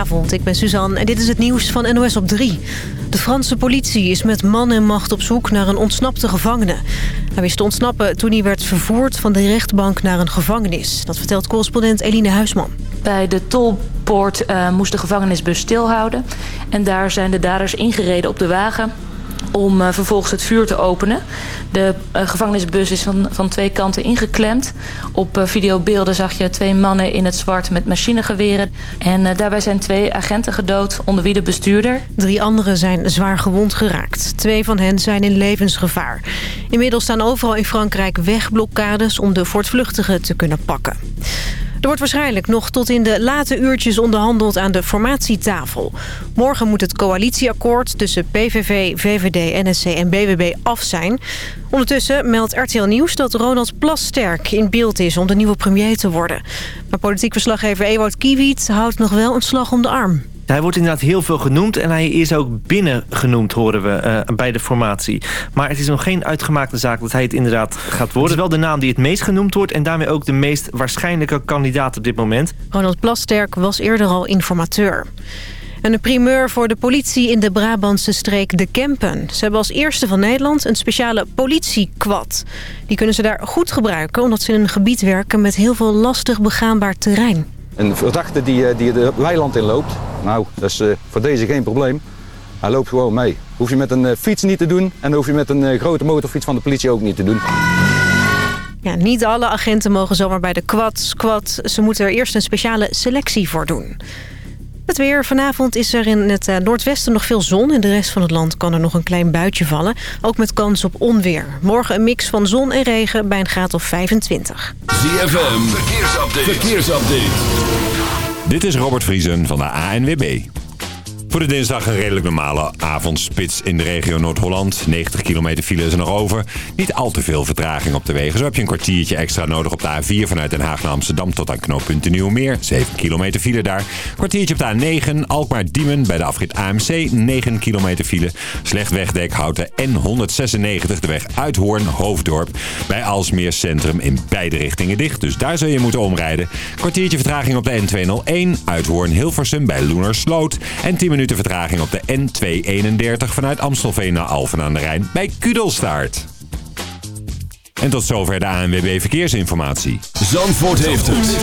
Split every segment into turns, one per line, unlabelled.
Goedenavond, ik ben Suzanne en dit is het nieuws van NOS op 3. De Franse politie is met man en macht op zoek naar een ontsnapte gevangene. Hij wist te ontsnappen toen hij werd vervoerd van de rechtbank naar een gevangenis. Dat vertelt correspondent Eline Huisman.
Bij de tolpoort uh, moest de gevangenisbus stilhouden. En daar zijn de daders ingereden op de wagen om uh, vervolgens het vuur te openen. De uh, gevangenisbus is van, van twee kanten ingeklemd. Op uh, videobeelden zag je twee mannen in het zwart met machinegeweren. En daarbij zijn twee agenten gedood, onder wie de bestuurder.
Drie anderen zijn zwaar gewond geraakt. Twee van hen zijn in levensgevaar. Inmiddels staan overal in Frankrijk wegblokkades om de voortvluchtigen te kunnen pakken. Er wordt waarschijnlijk nog tot in de late uurtjes onderhandeld aan de formatietafel. Morgen moet het coalitieakkoord tussen PVV, VVD, NSC en BWB af zijn. Ondertussen meldt RTL Nieuws dat Ronald Plasterk in beeld is om de nieuwe premier te worden. Maar politiek verslaggever Ewout Kiewiet houdt nog wel een slag om de arm.
Hij wordt inderdaad heel veel genoemd en hij is ook binnen genoemd, horen we, uh, bij de formatie. Maar het is nog geen uitgemaakte zaak dat hij het inderdaad gaat worden. Het is wel de naam die het meest genoemd wordt en daarmee ook de meest waarschijnlijke kandidaat op dit moment.
Ronald Plasterk was eerder al informateur. En een primeur voor de politie in de Brabantse streek De Kempen. Ze hebben als eerste van Nederland een speciale politiekwad. Die kunnen ze daar goed gebruiken omdat ze in een gebied werken met heel veel lastig begaanbaar terrein.
Een verdachte die, die de weiland inloopt, nou, dat is uh, voor deze geen probleem. Hij loopt gewoon mee. Hoef je met een fiets niet te doen en hoef je met een grote motorfiets van de politie ook niet te doen.
Ja, niet alle agenten mogen zomaar bij de quad, squad. Ze moeten er eerst een speciale selectie voor doen. Het weer. Vanavond is er in het uh, noordwesten nog veel zon. In de rest van het land kan er nog een klein buitje vallen. Ook met kans op onweer. Morgen een mix van zon en regen bij een graad of 25.
ZFM. Verkeersupdate. Verkeersupdate. Dit is Robert Vriesen van de ANWB. Voor de dinsdag een redelijk normale avondspits in de regio Noord-Holland. 90 kilometer file is er nog over. Niet al te veel vertraging op de wegen. Zo heb je een kwartiertje extra nodig op de A4 vanuit Den Haag naar Amsterdam tot aan knooppunt Nieuwmeer. 7 kilometer file daar. Kwartiertje op de A9 Alkmaar-Diemen bij de afrit AMC. 9 kilometer file. Slecht wegdek houdt de N196 de weg uit Hoorn, Hoofddorp. Bij Alsmeer Centrum in beide richtingen dicht. Dus daar zul je moeten omrijden. Kwartiertje vertraging op de N201 uit Hoorn-Hilversum bij Loenersloot. En 10 minuten vertraging op de N231 vanuit Amstelveen naar Alphen aan de Rijn bij Kudelstaart. En tot zover de ANWB Verkeersinformatie.
Zandvoort heeft het.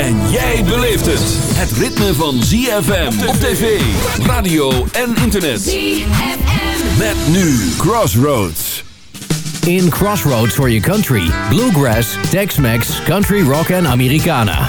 En jij beleeft het. Het ritme van ZFM op tv, radio en internet. ZFM. Met nu Crossroads.
In Crossroads for your country. Bluegrass, Tex-Mex, Country Rock en Americana.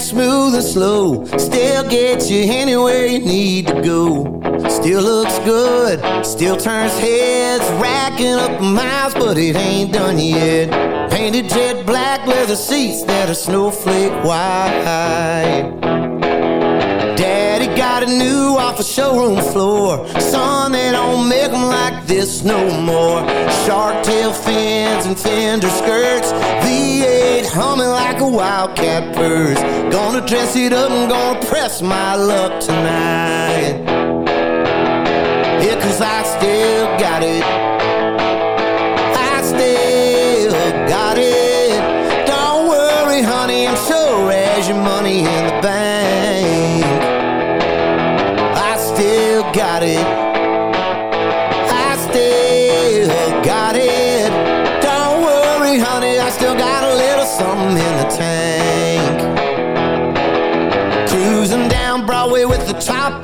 Smooth and slow. Still gets you anywhere you need to go. Still looks good, still turns heads Racking up miles, but it ain't done yet. Painted jet black leather seats that are snowflake white. Daddy got a new off a showroom floor. Son, they don't make them like this no more. Shark tail fins and fender skirts V8 humming wildcat purrs Gonna dress it up and gonna press my luck tonight. Yeah, cause I still got it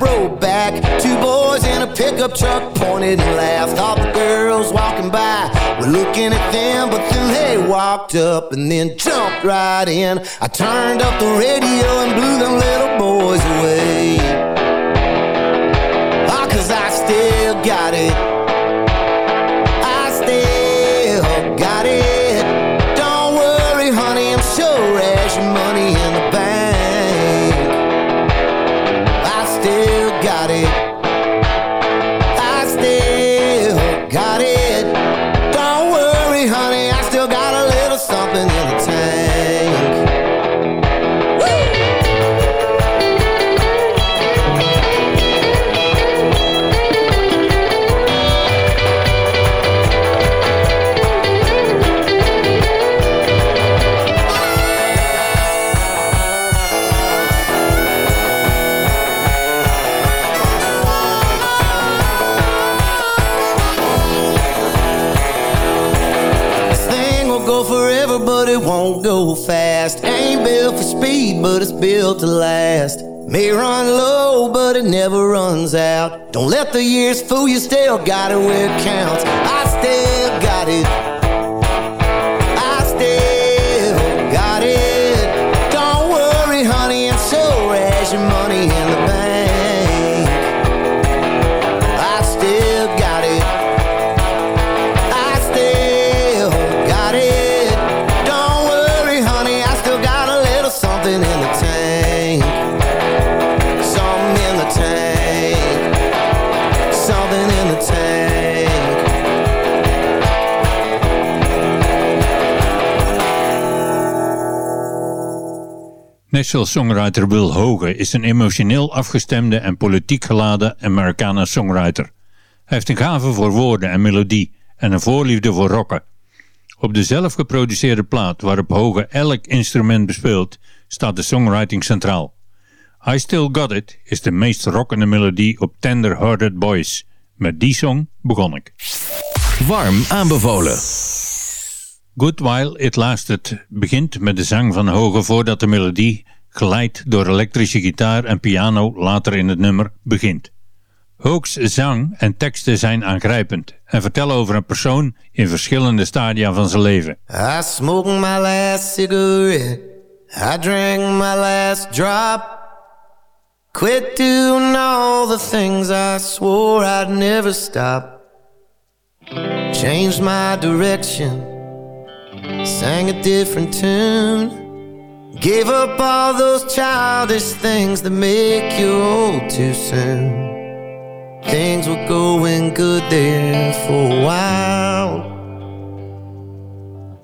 row back. Two boys in a pickup truck pointed and laughed. All the girls walking by were looking at them But then they walked up and then jumped right in. I turned up the radio and blew them little boys away. Ah, cause I still got it speed, but it's built to last. May run low, but it never runs out. Don't let the years fool you, still got it where it counts. I still got it.
Nashville-songwriter Will Hoge is een emotioneel afgestemde en politiek geladen Americana-songwriter. Hij heeft een gave voor woorden en melodie en een voorliefde voor rocken. Op de zelf geproduceerde plaat waarop Hoge elk instrument bespeelt, staat de songwriting centraal. I Still Got It is de meest rockende melodie op Tender Hearted Boys. Met die song begon ik.
Warm aanbevolen.
Good While It Lasted begint met de zang van Hoge voordat de melodie, geleid door elektrische gitaar en piano later in het nummer, begint. Hoog's zang en teksten zijn aangrijpend en vertellen over een persoon in verschillende stadia van zijn leven.
I smoked my last cigarette I drank my last drop Quit doing all the things I swore I'd never stop Changed my direction sang a different tune. Gave up all those childish things that make you old too soon. Things were going good there for a while.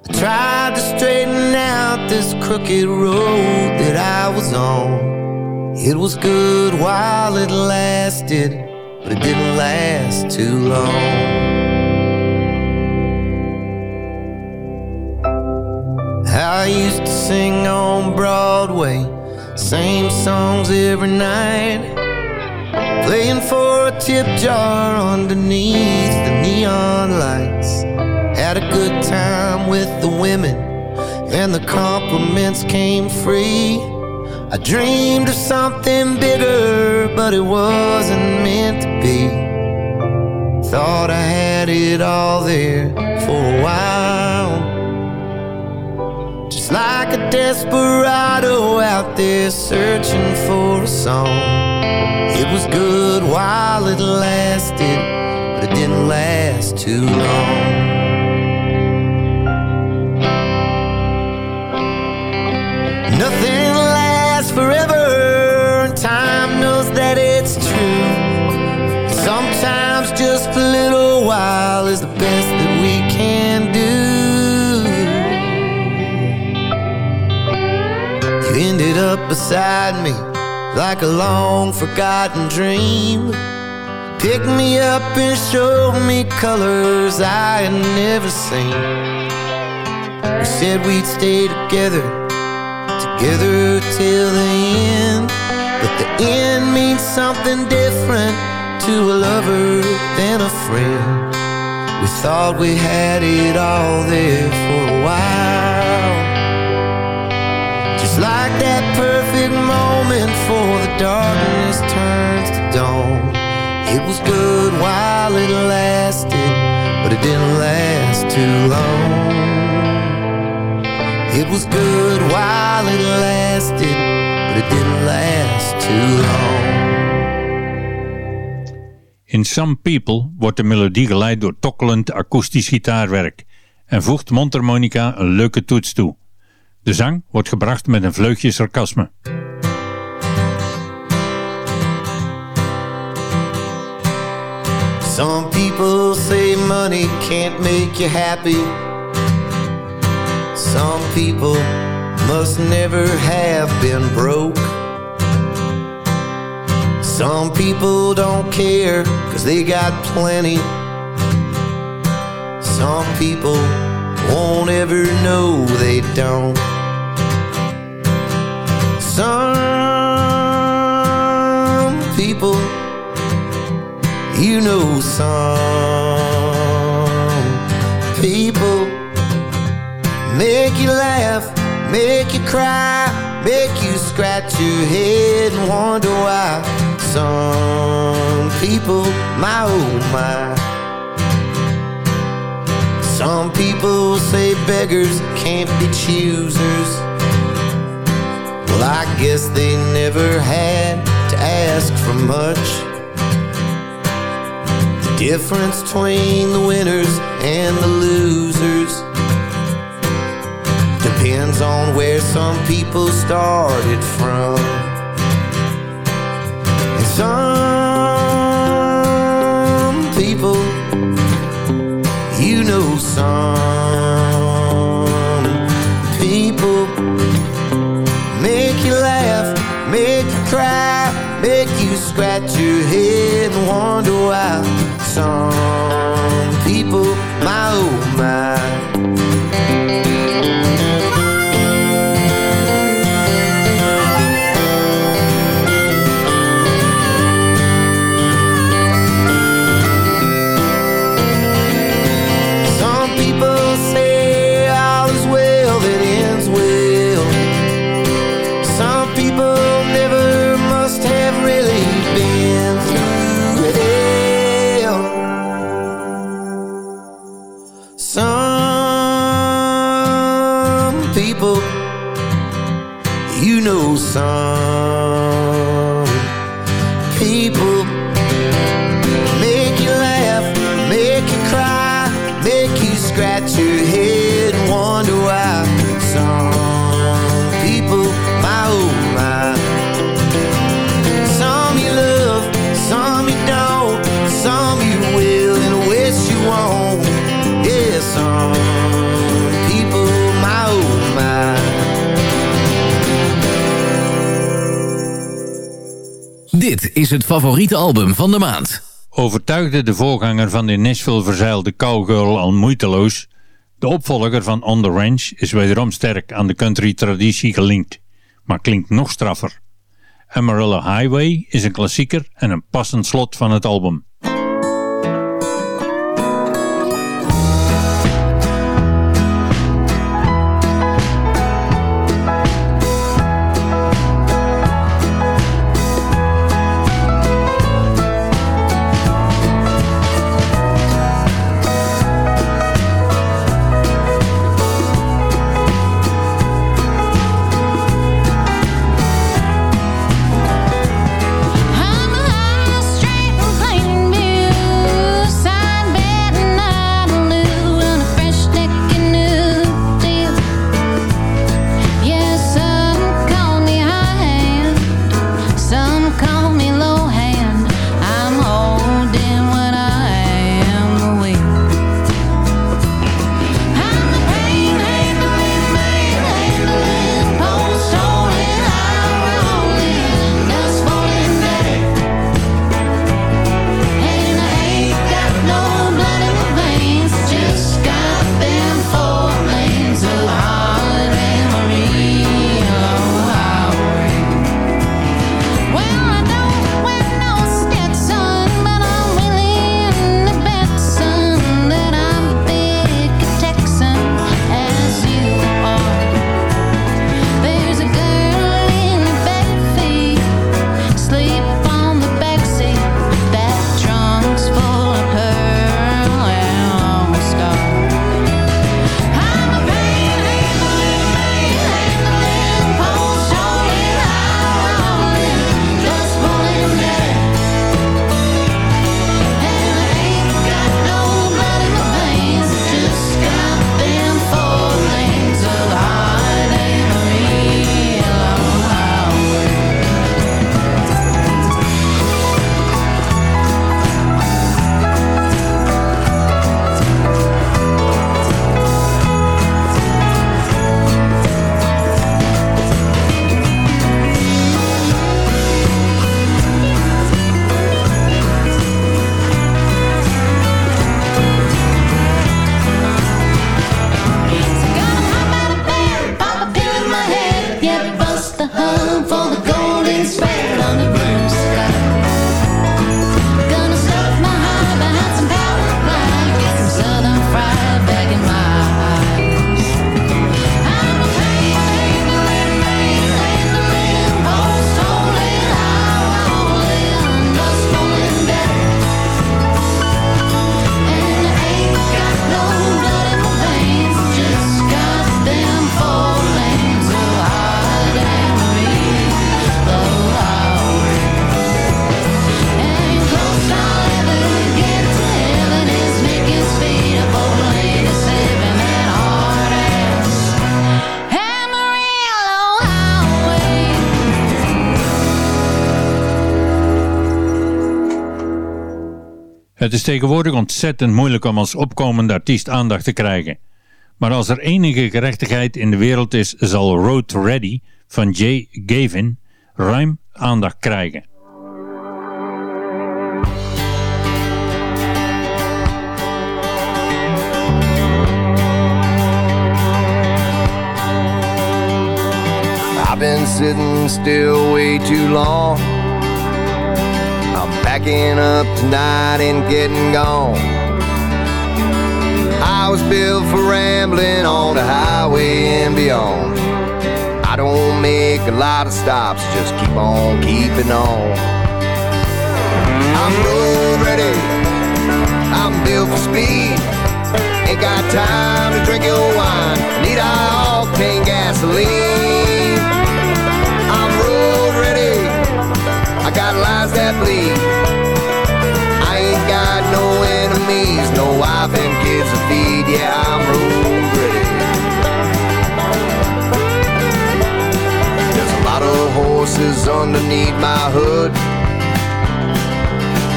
I tried to straighten out this crooked road that I was on. It was good while it lasted, but it didn't last too long. I used to sing on Broadway, same songs every night. Playing for a tip jar underneath the neon lights. Had a good time with the women, and the compliments came free. I dreamed of something bigger, but it wasn't meant to be. Thought I had it all there for a while like a desperado out there searching for a song. It was good while it lasted, but it didn't last too long. Nothing lasts forever, and time knows that it's true. Sometimes just a little while is the best up beside me like a long forgotten dream. Picked me up and showed me colors I had never seen. We said we'd stay together, together till the end. But the end means something different to a lover than a friend. We thought we had it all there for a while like that perfect moment for the darkness turns to dawn. It was good while it lasted, but it didn't last too long. It was good while it lasted, but it didn't last too long.
In Some People wordt de melodie geleid door tokkelend akoestisch gitaarwerk en voegt mondharmonica een leuke toets toe. De zang wordt gebracht met een vleugje sarcasme.
Some people say money can't make you happy. Some people must never have been broke. Some people don't care cause they got plenty. Some people won't ever know they don't some people, you know, some people make you laugh make you cry, make you scratch your head and wonder why. Some people, my oh my. Some people say beggars can't be choosers. Well, I guess they never had to ask for much. The difference between the winners and the losers depends on where some people started from. And some some people make you laugh, make you cry, make you scratch your head and wonder why. Some people, my oh my. Is
het favoriete album van de maand.
Overtuigde de voorganger van de Nashville verzeild Cowgirl al moeiteloos, de opvolger van On The Ranch is wederom sterk aan de country traditie gelinkt, maar klinkt nog straffer. Amarillo Highway is een klassieker en een passend slot van het album. Het is tegenwoordig ontzettend moeilijk om als opkomende artiest aandacht te krijgen. Maar als er enige gerechtigheid in de wereld is, zal Road Ready van Jay Gavin ruim aandacht krijgen.
I've been sitting still way too long. Packing up tonight and getting gone. I was built for rambling on the highway and beyond. I don't make a lot of stops, just keep on keeping on. I'm road ready, I'm built for speed. Ain't got time to drink your wine, need high octane gasoline. Yeah, I'm road ready. There's a lot of horses underneath my hood.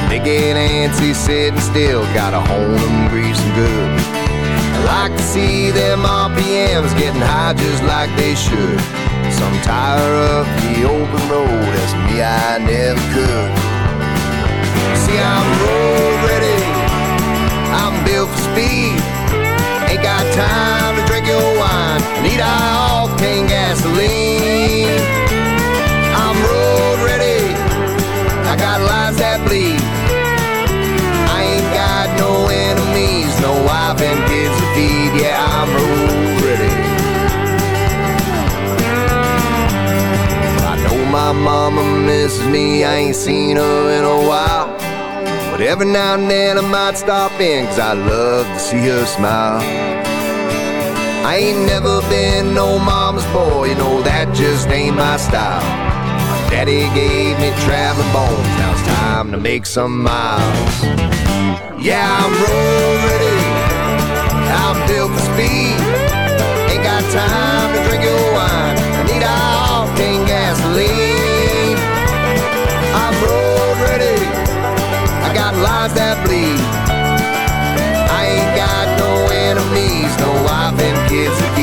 They get antsy sitting still, gotta hone them, grease them good. I like to see them RPMs getting high just like they should. Some tire of the open road, as me I never could. See, I'm road ready. I'm built for speed. Got time to drink your wine. Need high octane gasoline. I'm road ready. I got lives that bleed. I ain't got no enemies, no wife and kids to feed. Yeah, I'm road ready. I know my mama misses me. I ain't seen her in a while. But every now and then I might stop in, cause I love to see her smile. I ain't never been no mama's boy, you know that just ain't my style. My daddy gave me traveling bones, now it's time to make some miles. Yeah, I'm road ready, I'm built for speed. Ain't got time to drink your wine, I need a octane gasoline. I'm road ready. I got lives that bleed. I ain't got no enemies, no and kids to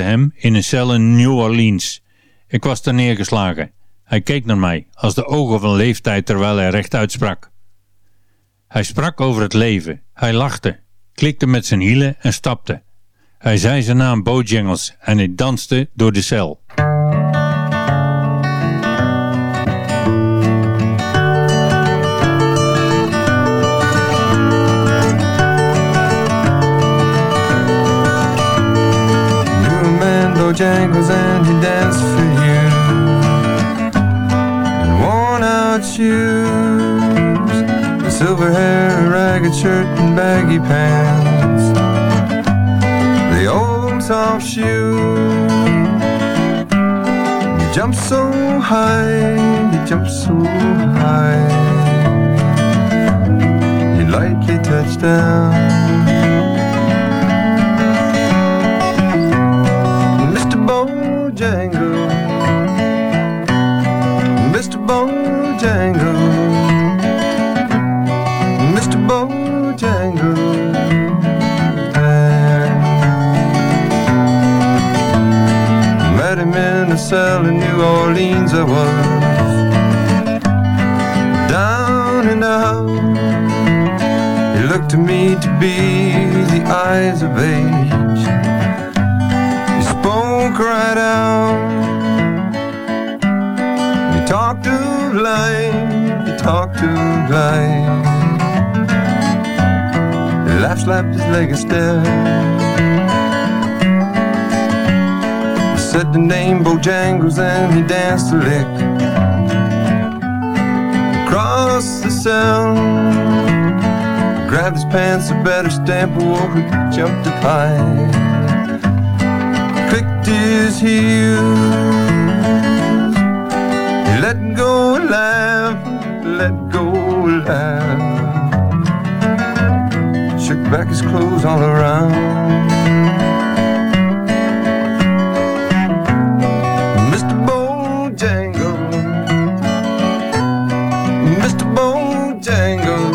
hem in een cel in New Orleans. Ik was daar neergeslagen. Hij keek naar mij, als de ogen van leeftijd terwijl hij rechtuit sprak. Hij sprak over het leven. Hij lachte, klikte met zijn hielen en stapte. Hij zei zijn naam Bojangles en hij danste door de cel.
Bojangles and he danced for you. In worn out shoes A silver hair, a ragged shirt and baggy pants. The old soft shoe He jumped so high, he jumped so high. You lightly touch down Mr. Bojangle. Met him in a cell in New Orleans, I was down and out. He looked to me to be the eyes of age He spoke right out. You talked to life, you talked of life. Laughed, slapped his leg and stared. I said the name Bojangles and he danced a lick. Across the sound, grabbed his pants, a better stamp, whoa, he jumped up high. Clicked his heels. He let go laugh, let go laugh shook back his clothes all around. Mr. Bojangle, Mr. Bojangle,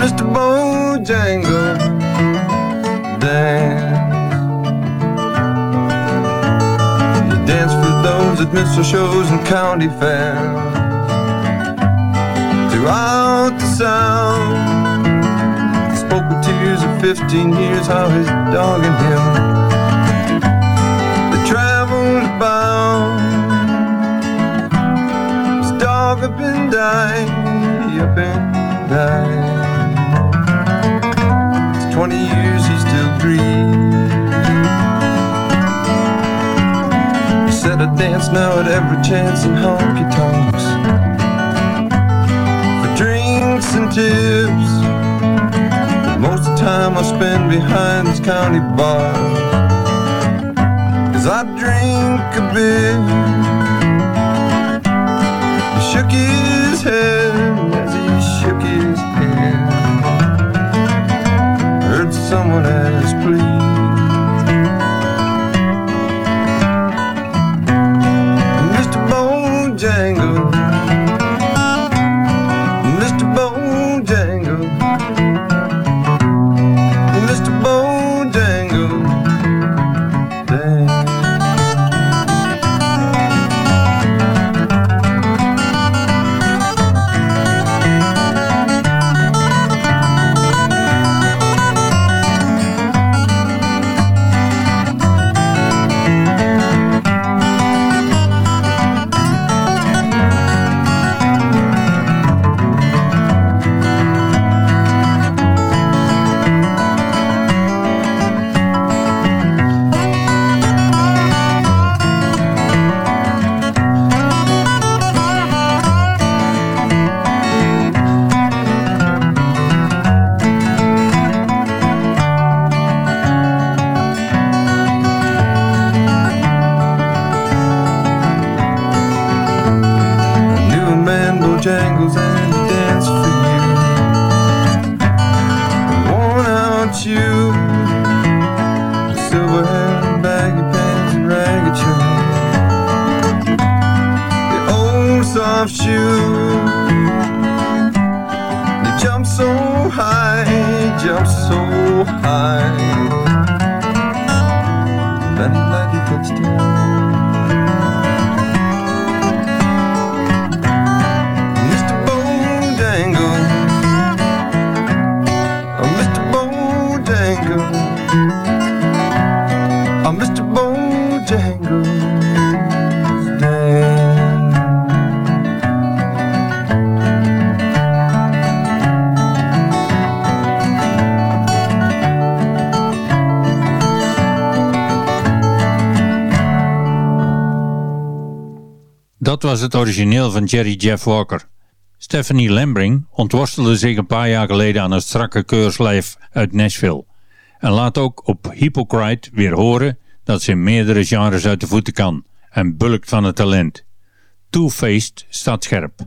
Mr. Bojangle, dance. You dance for those at minstrel shows and county fairs throughout the South. 15 years, how his dog and him they traveled about. His dog up and died, up and died. It's 20 years he still grieves. He said I dance now at every chance and honky tonks For drinks and tips. Time I spend behind this county bar. Cause I drink a bit. Jump so high, jump so high.
Was het origineel van Jerry Jeff Walker. Stephanie Lambring ontworstelde zich een paar jaar geleden aan het strakke keurslijf uit Nashville. En laat ook op Hypocrite weer horen dat ze in meerdere genres uit de voeten kan en bulkt van het talent. Two-Faced staat scherp.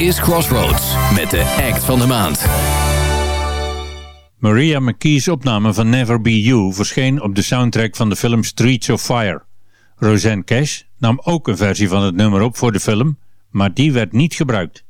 is Crossroads met de act van de maand.
Maria McKee's opname van Never Be You verscheen op de soundtrack van de film Streets of Fire. Roseanne Cash nam ook een versie van het nummer op voor de film, maar die werd niet gebruikt.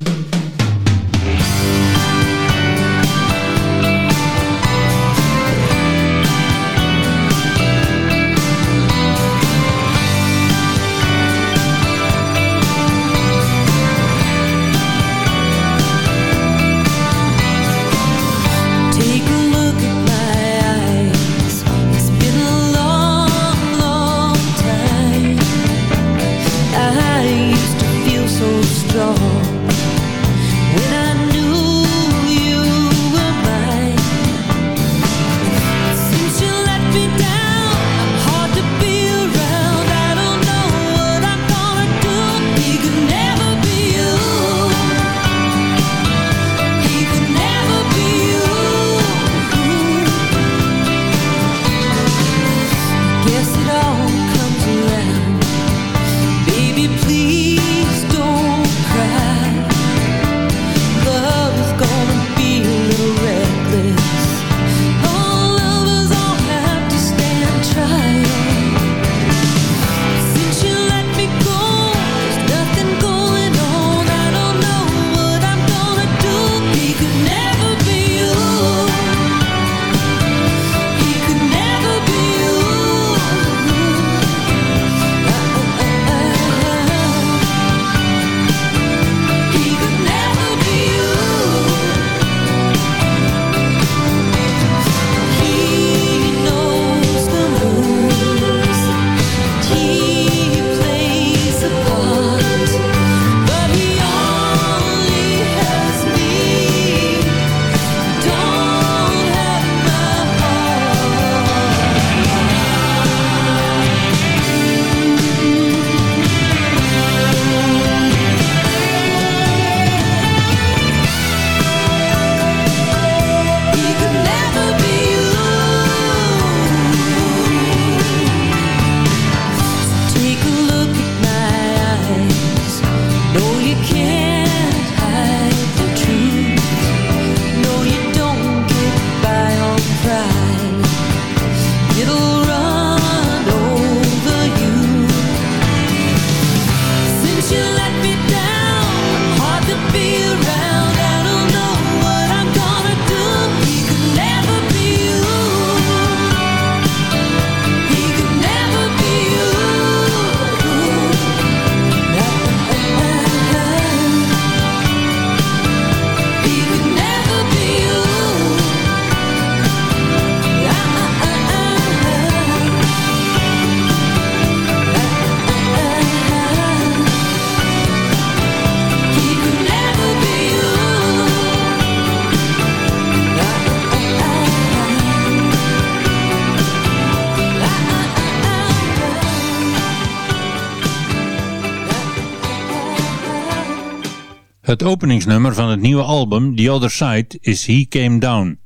Het openingsnummer van het nieuwe album The Other Side is He Came Down.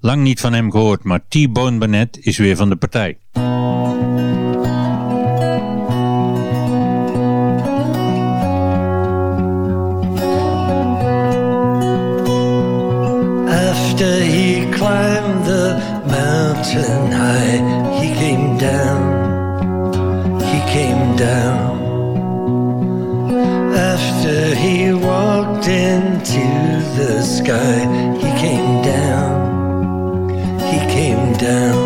Lang niet van hem gehoord, maar T-Bone Burnett is weer van de partij.
After he climbed the mountain high, he came down, he came down. after he walked into the sky, he came down, he came down.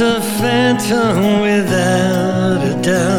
a phantom without a doubt.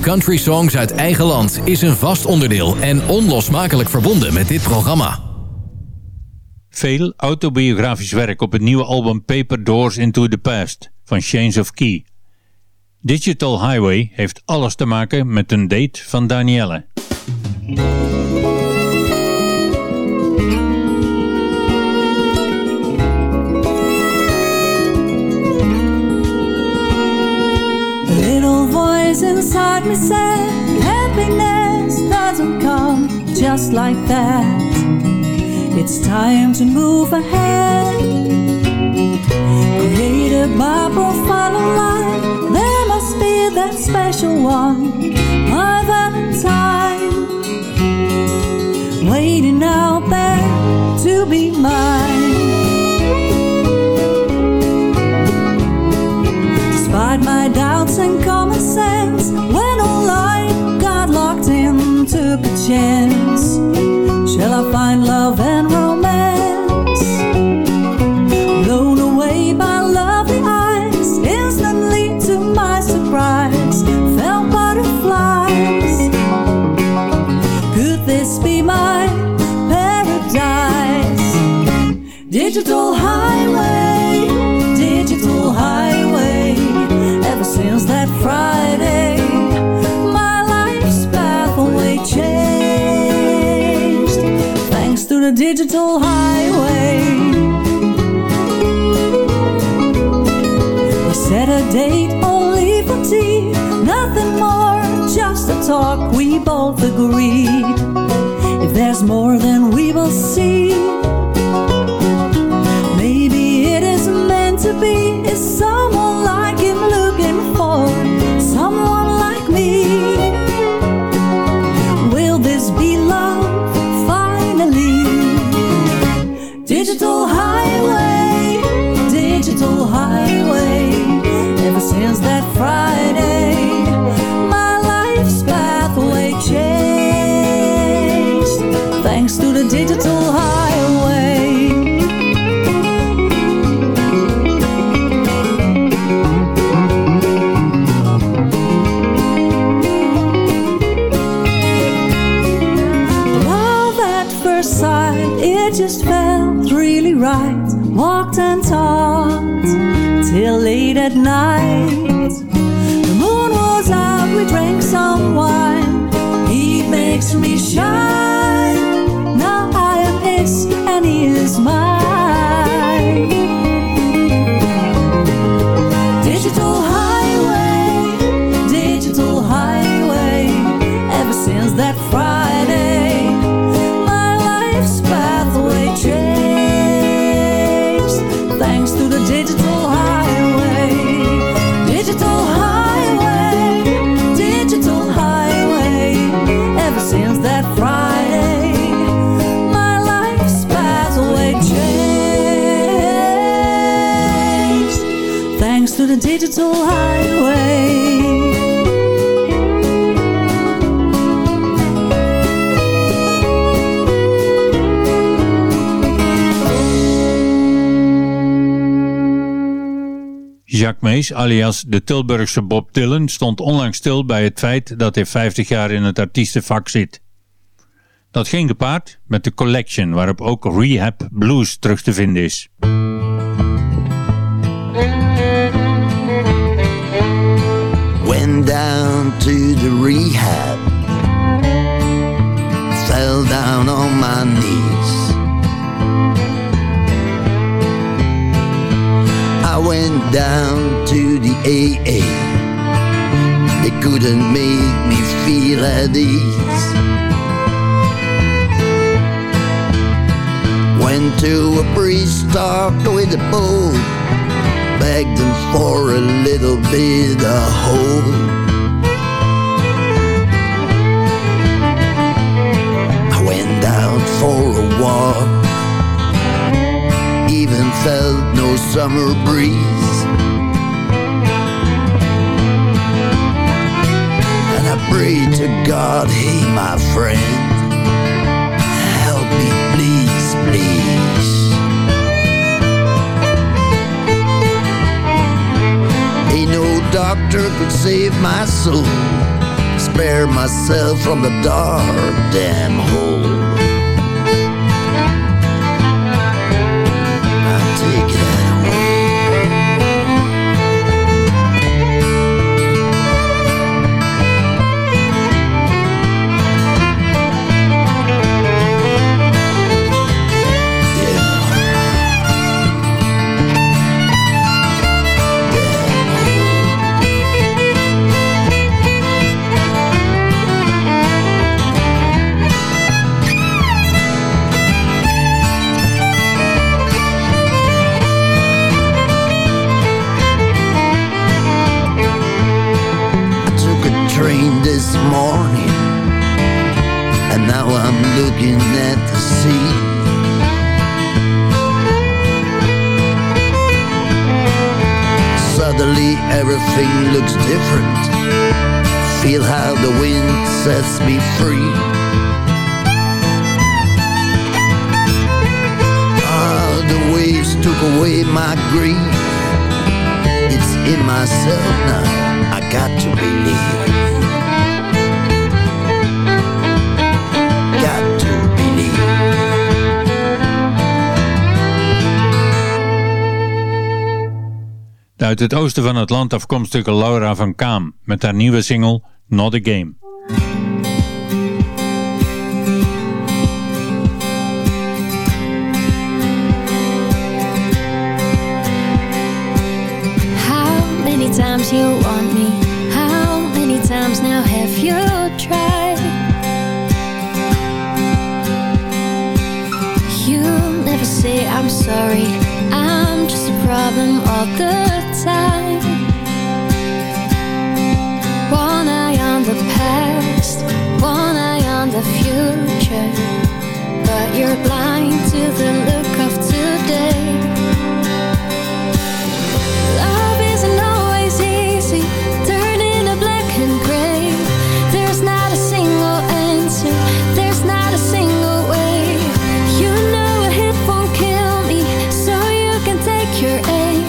country songs uit eigen land is een vast onderdeel en onlosmakelijk verbonden met dit programma.
Veel autobiografisch werk op het nieuwe album Paper Doors Into the Past van Chains of Key. Digital Highway heeft alles te maken met een date van Danielle.
voice inside me said, Happiness doesn't come just like that. It's time to move ahead. Created by profile online, there must be that special one. My Valentine. chance shall I find love and romance? Blown away by lovely eyes, instantly to my surprise, felt butterflies. Could this be my paradise? Digital talk, we both agreed. If there's more than we will see. Till late at night. The moon was out, we drank some wine. He makes me shine.
Alias de Tilburgse Bob Dylan, stond onlangs stil bij het feit dat hij 50 jaar in het artiestenvak zit. Dat ging gepaard met de Collection, waarop ook Rehab Blues terug te vinden is.
Went down to the rehab. Fell down on my knees. I went down to the AA. They couldn't make me feel at ease. Went to a priest, talked with the Pope begged him for a little bit of hope. Summer breeze. And I prayed to God, hey, my friend, help me, please, please. Ain't no doctor could save my soul. Spare myself from the dark damn hole. Everything looks different. Feel how the wind sets me free. Ah, the waves took away my grief. It's in myself now. I got to believe.
De uit het oosten van het land afkomstige Laura van Kaam met haar nieuwe single Not a Game.
How many times you want me? How many times now have you tried? You never say I'm sorry. I'm just a problem all the one eye on the future. But you're blind to the look of today. Love isn't always easy, turning a black and gray. There's not a single answer, there's not a single way. You know a hit won't kill me, so you can take your aim.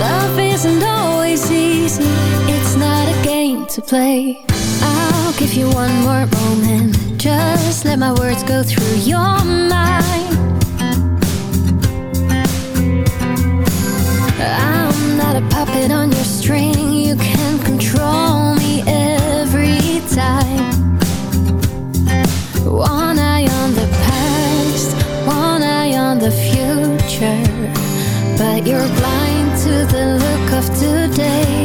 Love isn't always easy, it's not a game to play. I'll give you one more moment. Just let my words go through your mind. I'm not a puppet on your string. You can't control me every time. One eye on the past, one eye on the future. But you're blind to the look of today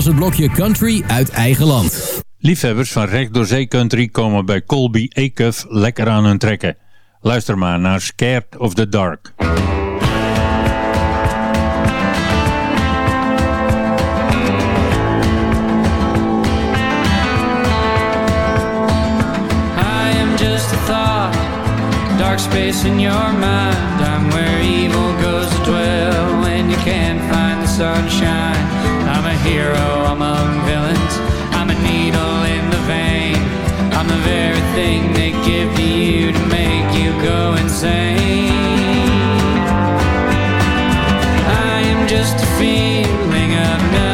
was het blokje Country uit eigen land.
Liefhebbers van Recht door Zee Country komen bij Colby Acuff lekker aan hun trekken. Luister maar naar Scared of the Dark.
I am just a thought dark space in your mind. I'm where evil goes to dwell when you can't find the sunshine. hero among villains. I'm a needle in the vein. I'm the very thing they give to you to make you go insane. I am just a feeling of nothing.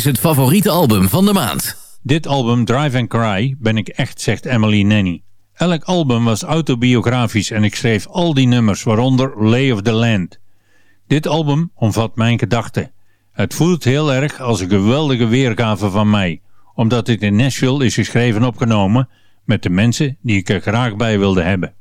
Is
het favoriete album van de maand.
Dit album Drive and Cry ben ik echt, zegt Emily Nanny. Elk album was autobiografisch en ik schreef al die nummers, waaronder Lay of the Land. Dit album omvat mijn gedachten. Het voelt heel erg als een geweldige weergave van mij, omdat dit in Nashville is geschreven en opgenomen met de mensen die ik er graag bij wilde hebben.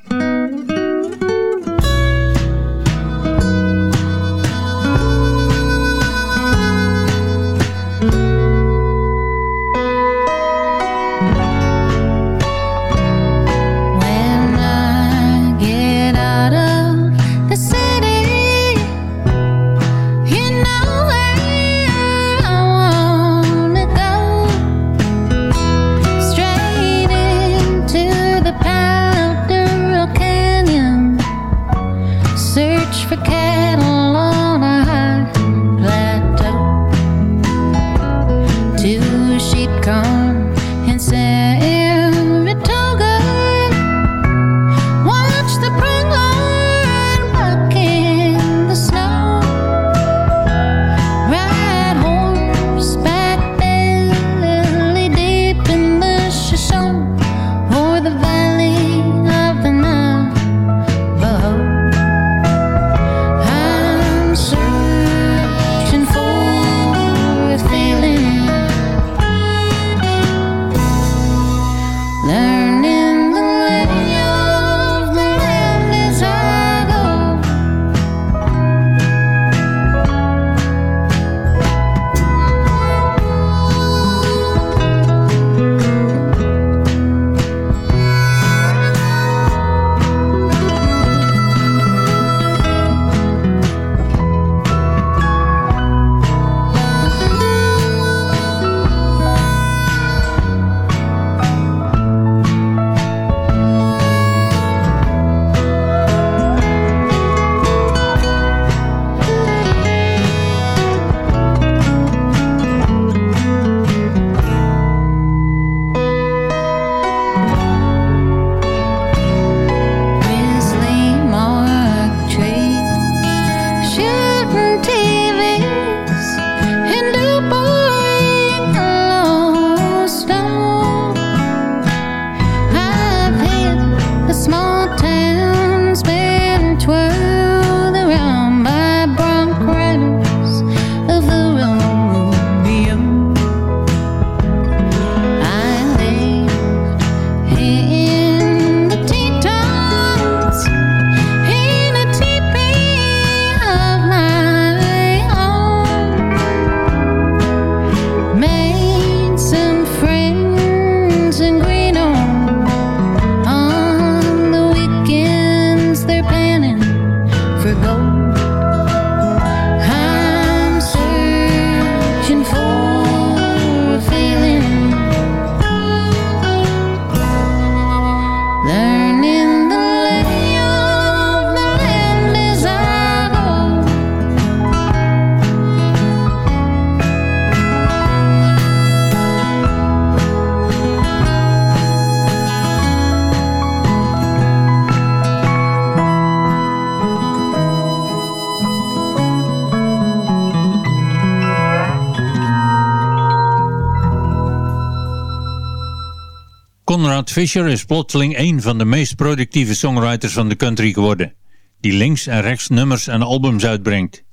Fisher is plotseling een van de meest productieve songwriters van de country geworden, die links en rechts nummers en albums uitbrengt.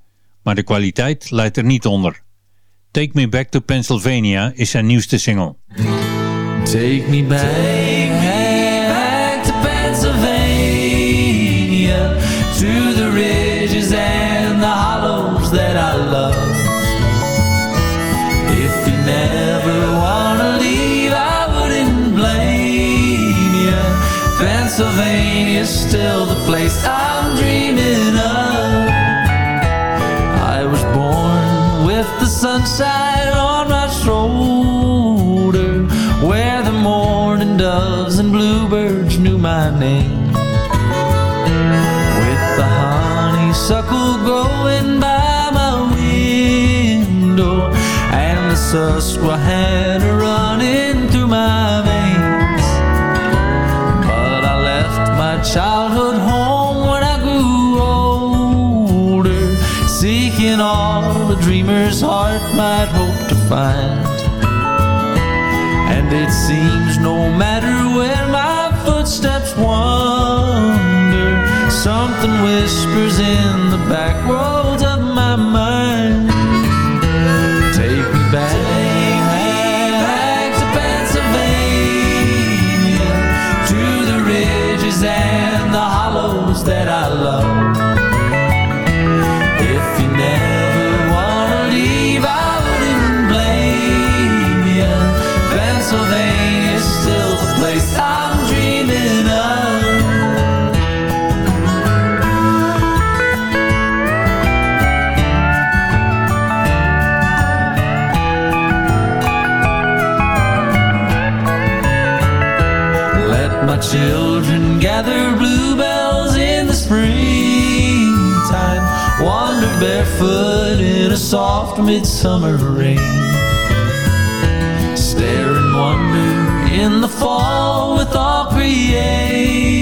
Maar de kwaliteit leidt er niet onder. Take Me Back to Pennsylvania is zijn nieuwste single.
Take me back, to Pennsylvania, Pennsylvania's still the place I'm dreaming of. I was born with the sunshine on my shoulder, where the morning doves and bluebirds knew my name. With the honeysuckle growing by my window, and the Susquehanna running through my veins. My childhood home when I grew older, seeking all a dreamer's heart might hope to find. And it seems no matter where my footsteps wander, something whispers in the back children gather bluebells in the springtime. Wander barefoot in a soft midsummer rain. Stare and wonder in the fall with all creation.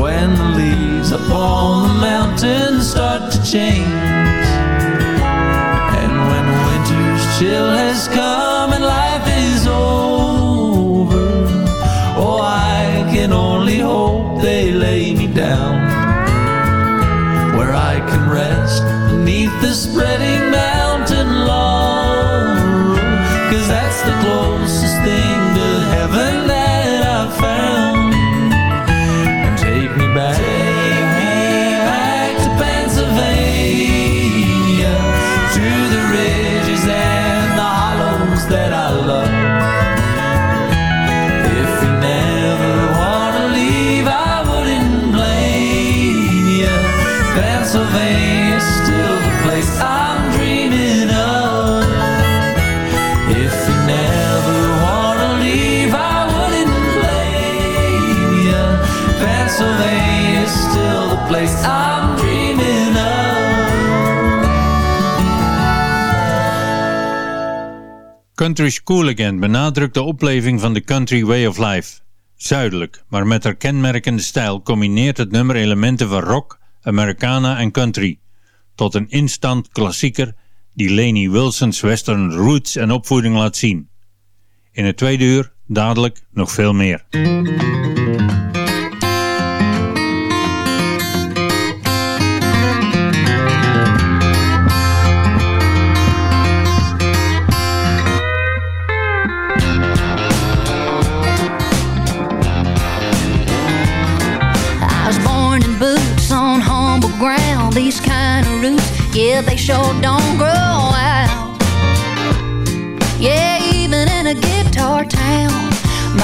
When the leaves upon the mountain start to change. And when winter's chill has come down where I can rest beneath the spreading
Country School Again benadrukt de opleving van de country way of life. Zuidelijk, maar met haar kenmerkende stijl combineert het nummer elementen van rock, Americana en country. Tot een instant klassieker die Laney Wilson's western roots en opvoeding laat zien. In het tweede uur dadelijk nog veel meer.
Yeah, they sure don't grow out. Yeah, even in a guitar town.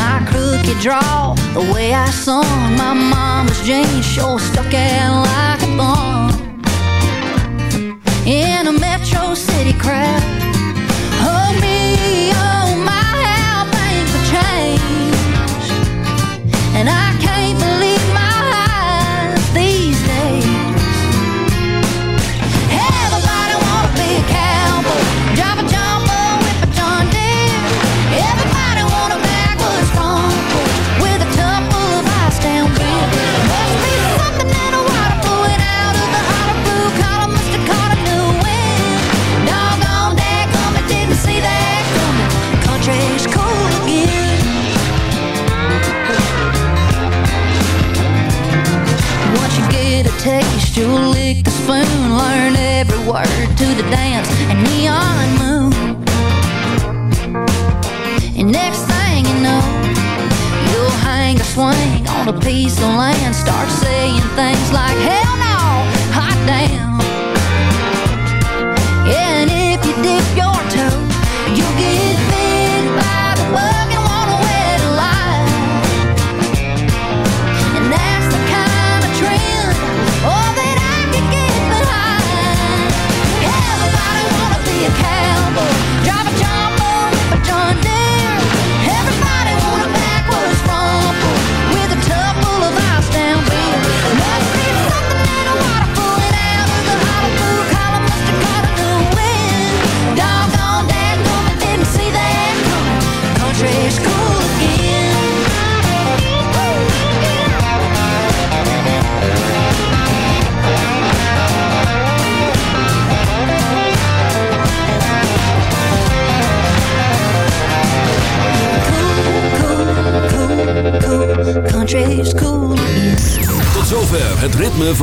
My crooked draw, the way I sung, my mama's jeans sure stuck out like a bun. In a metro city crowd,